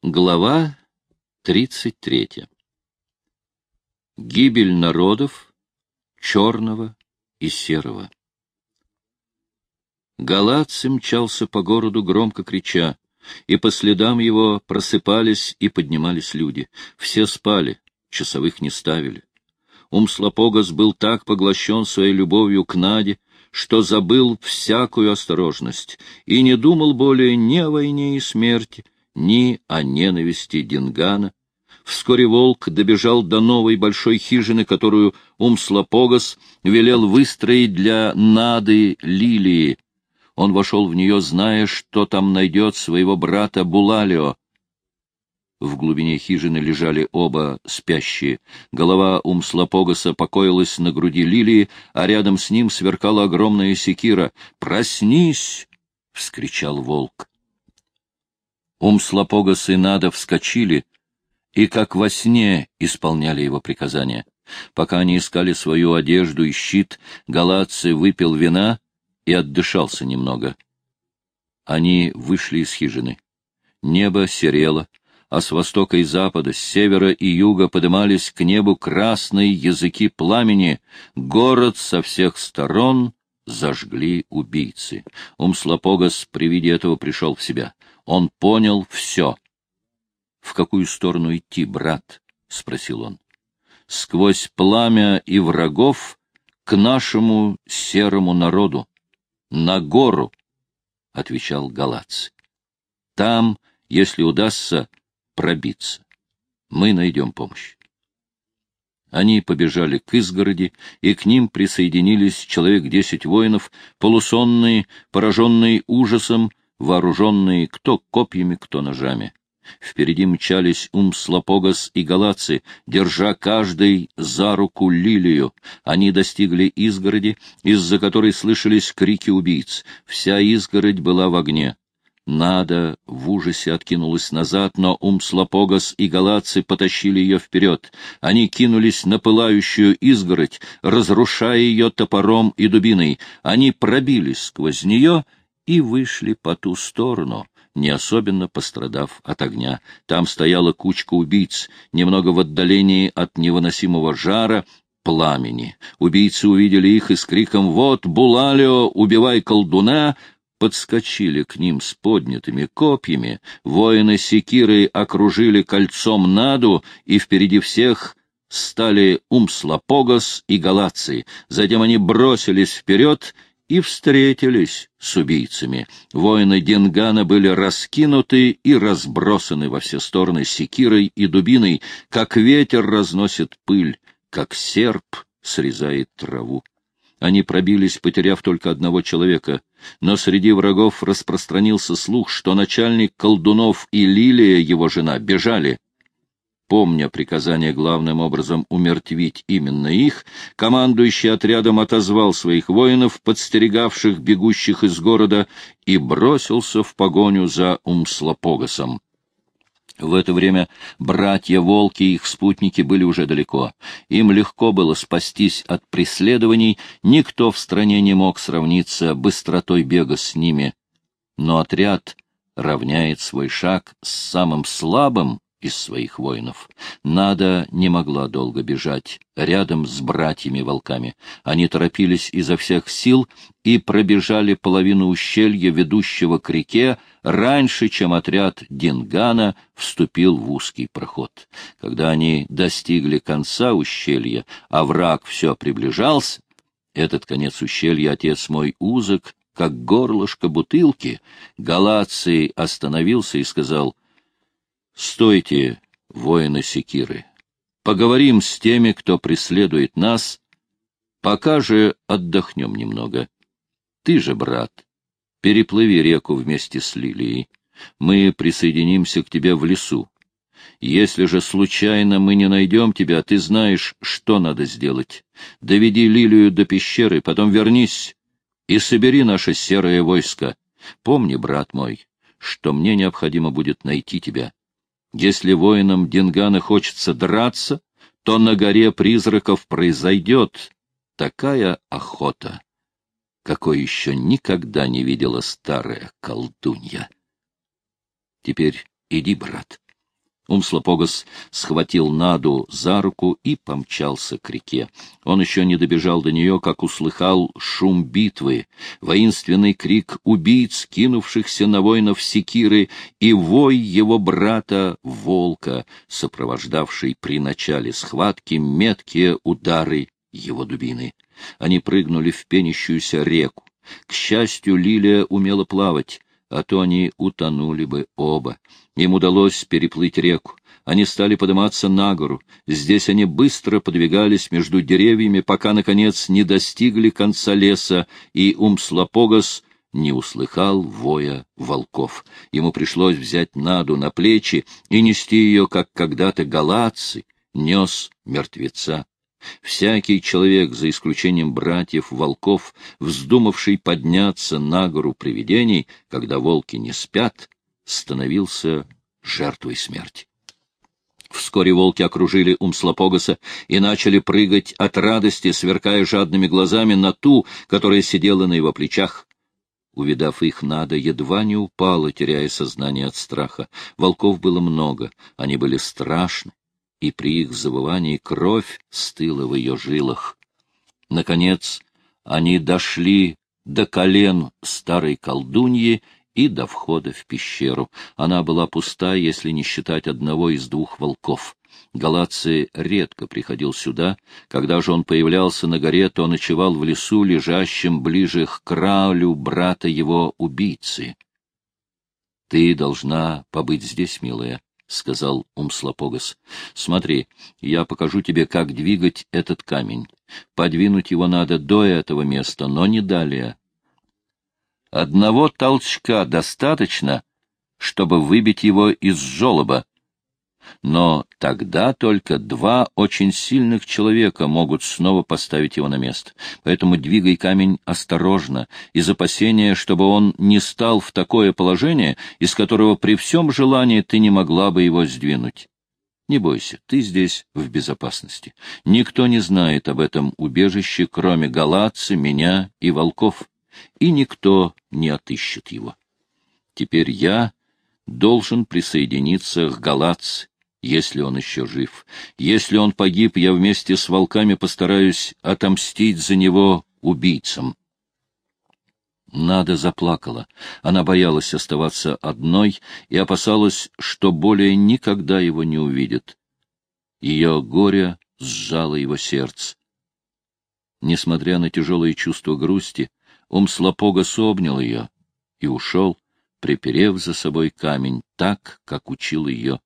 Глава 33. Гибель народов черного и серого. Галатцы мчался по городу, громко крича, и по следам его просыпались и поднимались люди. Все спали, часовых не ставили. Умслопогас был так поглощен своей любовью к Наде, что забыл всякую осторожность и не думал более ни о войне и смерти, ни о ненависти Дингана. Вскоре волк добежал до новой большой хижины, которую Умслопогас велел выстроить для Нады Лилии. Он вошел в нее, зная, что там найдет своего брата Булалио. В глубине хижины лежали оба спящие. Голова Умслопогаса покоилась на груди Лилии, а рядом с ним сверкала огромная секира. «Проснись!» — вскричал волк. Умслопогас и Нада вскочили и, как во сне, исполняли его приказания. Пока они искали свою одежду и щит, Галаций выпил вина и отдышался немного. Они вышли из хижины. Небо серело, а с востока и запада, с севера и юга подымались к небу красные языки пламени. Город со всех сторон зажгли убийцы. Умслопогас при виде этого пришел в себя. Он понял все. — В какую сторону идти, брат? — спросил он. — Сквозь пламя и врагов к нашему серому народу. На гору, — отвечал Галац. — Там, если удастся, пробиться. Мы найдем помощь. Они побежали к изгороди, и к ним присоединились человек десять воинов, полусонные, пораженные ужасом, вооруженные кто копьями, кто ножами. Впереди мчались Умслопогас и Галацы, держа каждый за руку лилию. Они достигли изгороди, из-за которой слышались крики убийц. Вся изгородь была в огне. Нада в ужасе откинулась назад, но Умслопогас и Галацы потащили ее вперед. Они кинулись на пылающую изгородь, разрушая ее топором и дубиной. Они пробились сквозь нее — и вышли по ту сторону, не особенно пострадав от огня. Там стояла кучка убийц, немного в отдалении от невыносимого жара, пламени. Убийцы увидели их и с криком «Вот, Булалио, убивай колдуна!» подскочили к ним с поднятыми копьями, воины секиры окружили кольцом Наду, и впереди всех стали Умслопогас и Галации. Затем они бросились вперед — и встретились с убийцами. Воины Денгана были раскинуты и разбросаны во все стороны секирой и дубиной, как ветер разносит пыль, как серп срезает траву. Они пробились, потеряв только одного человека, но среди врагов распространился слух, что начальник колдунов и Лилия, его жена, бежали помня приказание главным образом умертвить именно их, командующий отрядом отозвал своих воинов, подстерегавших бегущих из города, и бросился в погоню за Умслопогасом. В это время братья-волки и их спутники были уже далеко. Им легко было спастись от преследований, никто в стране не мог сравниться быстротой бега с ними. Но отряд равняет свой шаг с самым слабым из своих воинов. Нада не могла долго бежать рядом с братьями-волками. Они торопились изо всех сил и пробежали половину ущелья, ведущего к реке, раньше, чем отряд Дингана вступил в узкий проход. Когда они достигли конца ущелья, а враг все приближался, этот конец ущелья, отец мой, узок, как горлышко бутылки, Галаций остановился и сказал — Стойте, воины Секиры. Поговорим с теми, кто преследует нас, пока же отдохнем немного. Ты же, брат, переплыви реку вместе с Лилией. Мы присоединимся к тебе в лесу. Если же случайно мы не найдем тебя, ты знаешь, что надо сделать. Доведи Лилию до пещеры, потом вернись и собери наше серое войско. Помни, брат мой, что мне необходимо будет найти тебя. Если воинам Дингана хочется драться, то на горе призраков произойдет такая охота, какой еще никогда не видела старая колдунья. Теперь иди, брат. Умслопогас схватил Наду за руку и помчался к реке. Он еще не добежал до нее, как услыхал шум битвы, воинственный крик убийц, кинувшихся на воинов секиры, и вой его брата Волка, сопровождавший при начале схватки меткие удары его дубины. Они прыгнули в пенящуюся реку. К счастью, Лилия умела плавать, а то они утонули бы оба. Им удалось переплыть реку. Они стали подниматься на гору. Здесь они быстро подвигались между деревьями, пока, наконец, не достигли конца леса, и Умслопогас не услыхал воя волков. Ему пришлось взять Наду на плечи и нести ее, как когда-то галатцы нес мертвеца. Всякий человек, за исключением братьев-волков, вздумавший подняться на гору привидений, когда волки не спят, становился жертвой смерти. Вскоре волки окружили Умслопогаса и начали прыгать от радости, сверкая жадными глазами на ту, которая сидела на его плечах. Увидав их, Нада едва не упала, теряя сознание от страха. Волков было много, они были страшны, и при их завывании кровь стыла в ее жилах. Наконец, они дошли до колен старой колдуньи и до входа в пещеру. Она была пуста, если не считать одного из двух волков. Галаций редко приходил сюда. Когда же он появлялся на горе, то ночевал в лесу, лежащем ближе к кралю брата его убийцы. — Ты должна побыть здесь, милая, — сказал Умслопогас. — Смотри, я покажу тебе, как двигать этот камень. Подвинуть его надо до этого места, но не далее. Одного толчка достаточно, чтобы выбить его из жолоба. Но тогда только два очень сильных человека могут снова поставить его на место. Поэтому двигай камень осторожно, из опасения, чтобы он не стал в такое положение, из которого при всем желании ты не могла бы его сдвинуть. Не бойся, ты здесь в безопасности. Никто не знает об этом убежище, кроме галатца, меня и волков и никто не отыщет его. Теперь я должен присоединиться к Галац, если он еще жив. Если он погиб, я вместе с волками постараюсь отомстить за него убийцам. Нада заплакала. Она боялась оставаться одной и опасалась, что более никогда его не увидит. Ее горе сжало его сердце. Несмотря на тяжелые чувства грусти, Умслопогас обнял ее и ушел, приперев за собой камень так, как учил ее.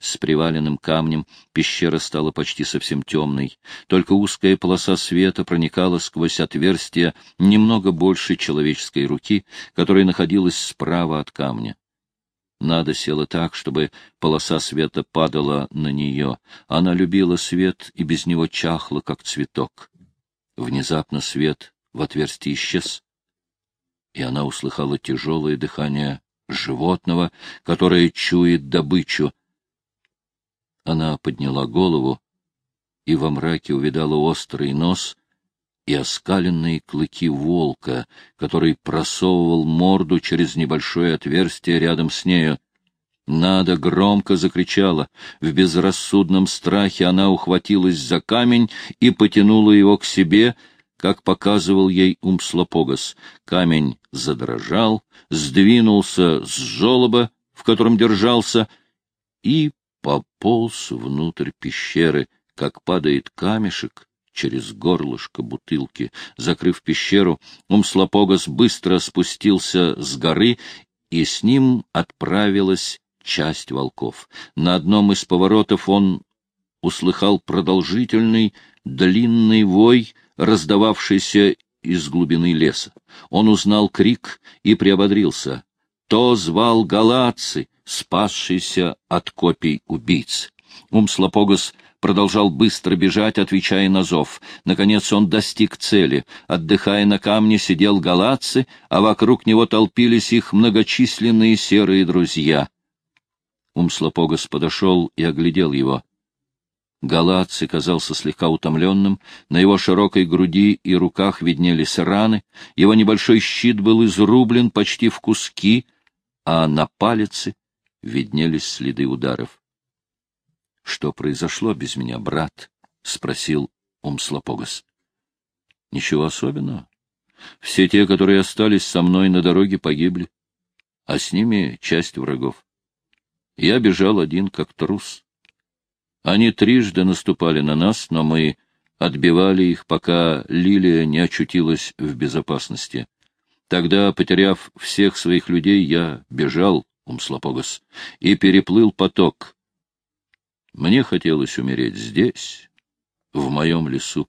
С приваленным камнем пещера стала почти совсем темной, только узкая полоса света проникала сквозь отверстие немного больше человеческой руки, которая находилась справа от камня. Надо села так, чтобы полоса света падала на нее. Она любила свет и без него чахла, как цветок. Внезапно свет в отверстии исчез, и она услыхала тяжелое дыхание животного, которое чует добычу. Она подняла голову и во мраке увидала острый нос и оскаленные клыки волка, который просовывал морду через небольшое отверстие рядом с нею. Надо громко закричала. В безрассудном страхе она ухватилась за камень и потянула его к себе — как показывал ей Умслопогас. Камень задрожал, сдвинулся с жолоба, в котором держался, и пополз внутрь пещеры, как падает камешек через горлышко бутылки. Закрыв пещеру, Умслопогас быстро спустился с горы, и с ним отправилась часть волков. На одном из поворотов он услыхал продолжительный, длинный вой, раздававшийся из глубины леса. Он узнал крик и приободрился. То звал галатцы, спасшийся от копий убийц. Умслопогас продолжал быстро бежать, отвечая на зов. Наконец он достиг цели. Отдыхая на камне, сидел галатцы, а вокруг него толпились их многочисленные серые друзья. Умслопогас подошел и оглядел его. Галаций казался слегка утомленным, на его широкой груди и руках виднелись раны, его небольшой щит был изрублен почти в куски, а на палице виднелись следы ударов. — Что произошло без меня, брат? — спросил Умслопогас. — Ничего особенного. Все те, которые остались со мной на дороге, погибли, а с ними часть врагов. Я бежал один, как трус. Они трижды наступали на нас, но мы отбивали их, пока Лилия не очутилась в безопасности. Тогда, потеряв всех своих людей, я бежал, Умслопогас, и переплыл поток. Мне хотелось умереть здесь, в моем лесу.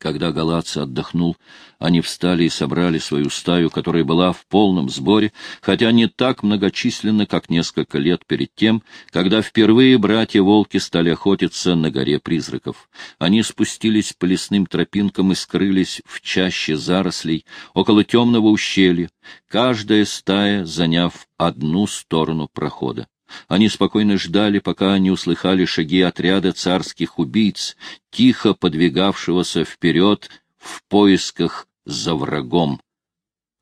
Когда Галатцы отдохнул, они встали и собрали свою стаю, которая была в полном сборе, хотя не так многочисленно, как несколько лет перед тем, когда впервые братья-волки стали охотиться на горе призраков. Они спустились по лесным тропинкам и скрылись в чаще зарослей, около темного ущелья, каждая стая заняв одну сторону прохода. Они спокойно ждали, пока не услыхали шаги отряда царских убийц, тихо подвигавшегося вперед в поисках за врагом.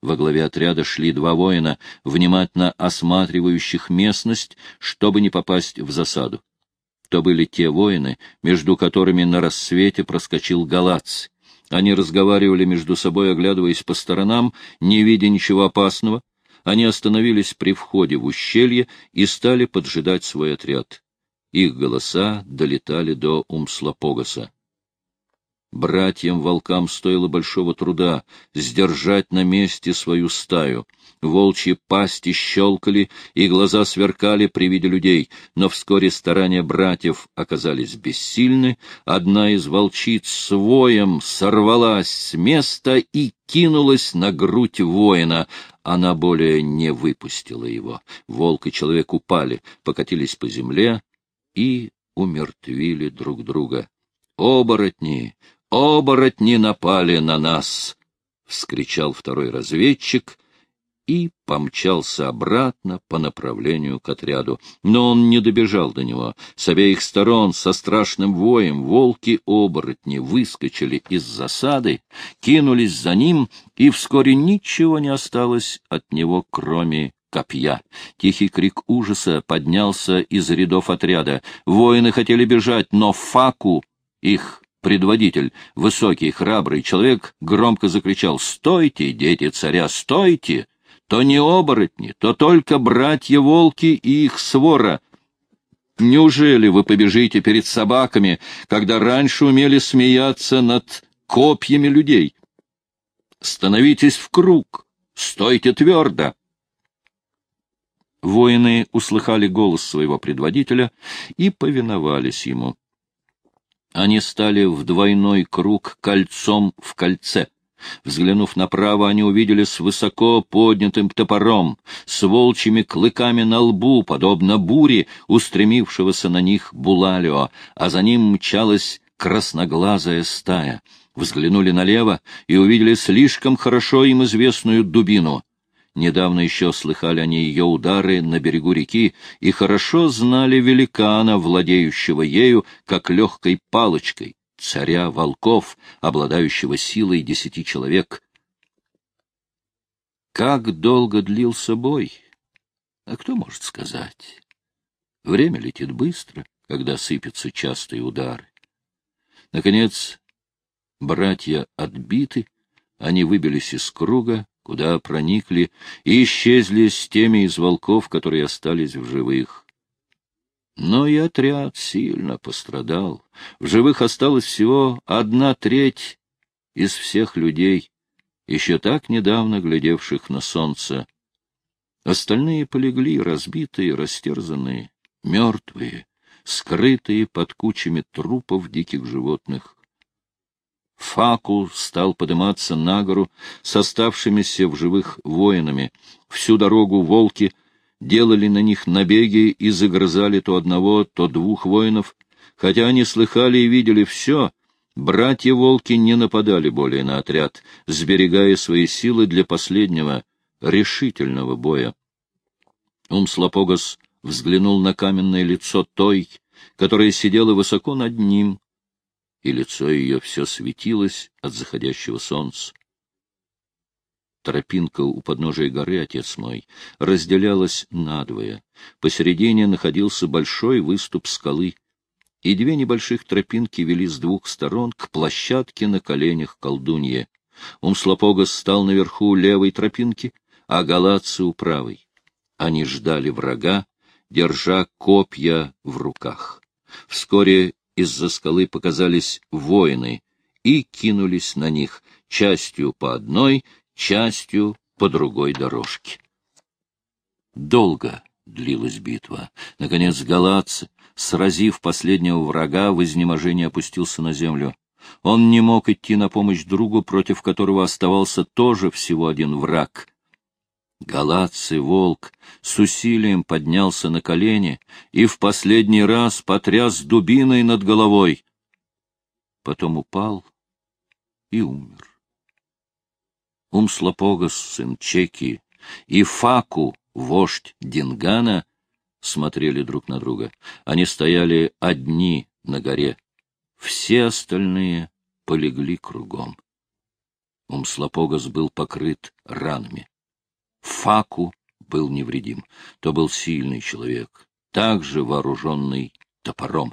Во главе отряда шли два воина, внимательно осматривающих местность, чтобы не попасть в засаду. То были те воины, между которыми на рассвете проскочил галац. Они разговаривали между собой, оглядываясь по сторонам, не видя ничего опасного, они остановились при входе в ущелье и стали поджидать свой отряд. Их голоса долетали до Умслопогаса. Братьям-волкам стоило большого труда сдержать на месте свою стаю. Волчьи пасти щелкали, и глаза сверкали при виде людей, но вскоре старания братьев оказались бессильны. Одна из волчиц с воем сорвалась с места и кинулась на грудь воина. Она более не выпустила его. Волк и человек упали, покатились по земле и умертвили друг друга. «Оборотни! «Оборотни напали на нас!» — вскричал второй разведчик и помчался обратно по направлению к отряду. Но он не добежал до него. С обеих сторон со страшным воем волки-оборотни выскочили из засады, кинулись за ним, и вскоре ничего не осталось от него, кроме копья. Тихий крик ужаса поднялся из рядов отряда. Воины хотели бежать, но Факу их предводитель, высокий, храбрый человек, громко закричал «Стойте, дети царя, стойте! То не оборотни, то только братья-волки и их свора!» Неужели вы побежите перед собаками, когда раньше умели смеяться над копьями людей? Становитесь в круг, стойте твердо. Воины услыхали голос своего предводителя и повиновались ему. Они стали в двойной круг кольцом в кольце. Взглянув направо, они увидели с высоко поднятым топором, с волчьими клыками на лбу, подобно буре, устремившегося на них Булалио, а за ним мчалась красноглазая стая. Взглянули налево и увидели слишком хорошо им известную дубину. Недавно еще слыхали они ее удары на берегу реки и хорошо знали великана, владеющего ею, как легкой палочкой, царя волков, обладающего силой десяти человек. Как долго длился бой? А кто может сказать? Время летит быстро, когда сыпятся частые удары. Наконец, братья отбиты, они выбились из круга, куда проникли и исчезли с теми из волков, которые остались в живых. Но и отряд сильно пострадал. В живых осталось всего одна треть из всех людей, еще так недавно глядевших на солнце. Остальные полегли, разбитые, растерзанные, мертвые, скрытые под кучами трупов диких животных. Факул стал подниматься на гору с оставшимися в живых воинами. Всю дорогу волки делали на них набеги и загрызали то одного, то двух воинов. Хотя они слыхали и видели все, братья-волки не нападали более на отряд, сберегая свои силы для последнего, решительного боя. Умслопогас взглянул на каменное лицо той, которая сидела высоко над ним, и лицо ее все светилось от заходящего солнца. Тропинка у подножия горы, отец мой, разделялась надвое. Посередине находился большой выступ скалы, и две небольших тропинки вели с двух сторон к площадке на коленях колдуньи. Умслопогас стал наверху левой тропинки, а галатцы у правой. Они ждали врага, держа копья в руках. Вскоре из-за скалы показались воины и кинулись на них, частью по одной, частью по другой дорожке. Долго длилась битва. Наконец галатцы, сразив последнего врага, в изнеможении опустился на землю. Он не мог идти на помощь другу, против которого оставался тоже всего один враг. Галатцы волк с усилием поднялся на колени и в последний раз потряс дубиной над головой. Потом упал и умер. Умслопогас, сын Чеки, и Факу, вождь Дингана, смотрели друг на друга. Они стояли одни на горе. Все остальные полегли кругом. Умслопогас был покрыт ранами. Факу был невредим. То был сильный человек, также вооруженный топором.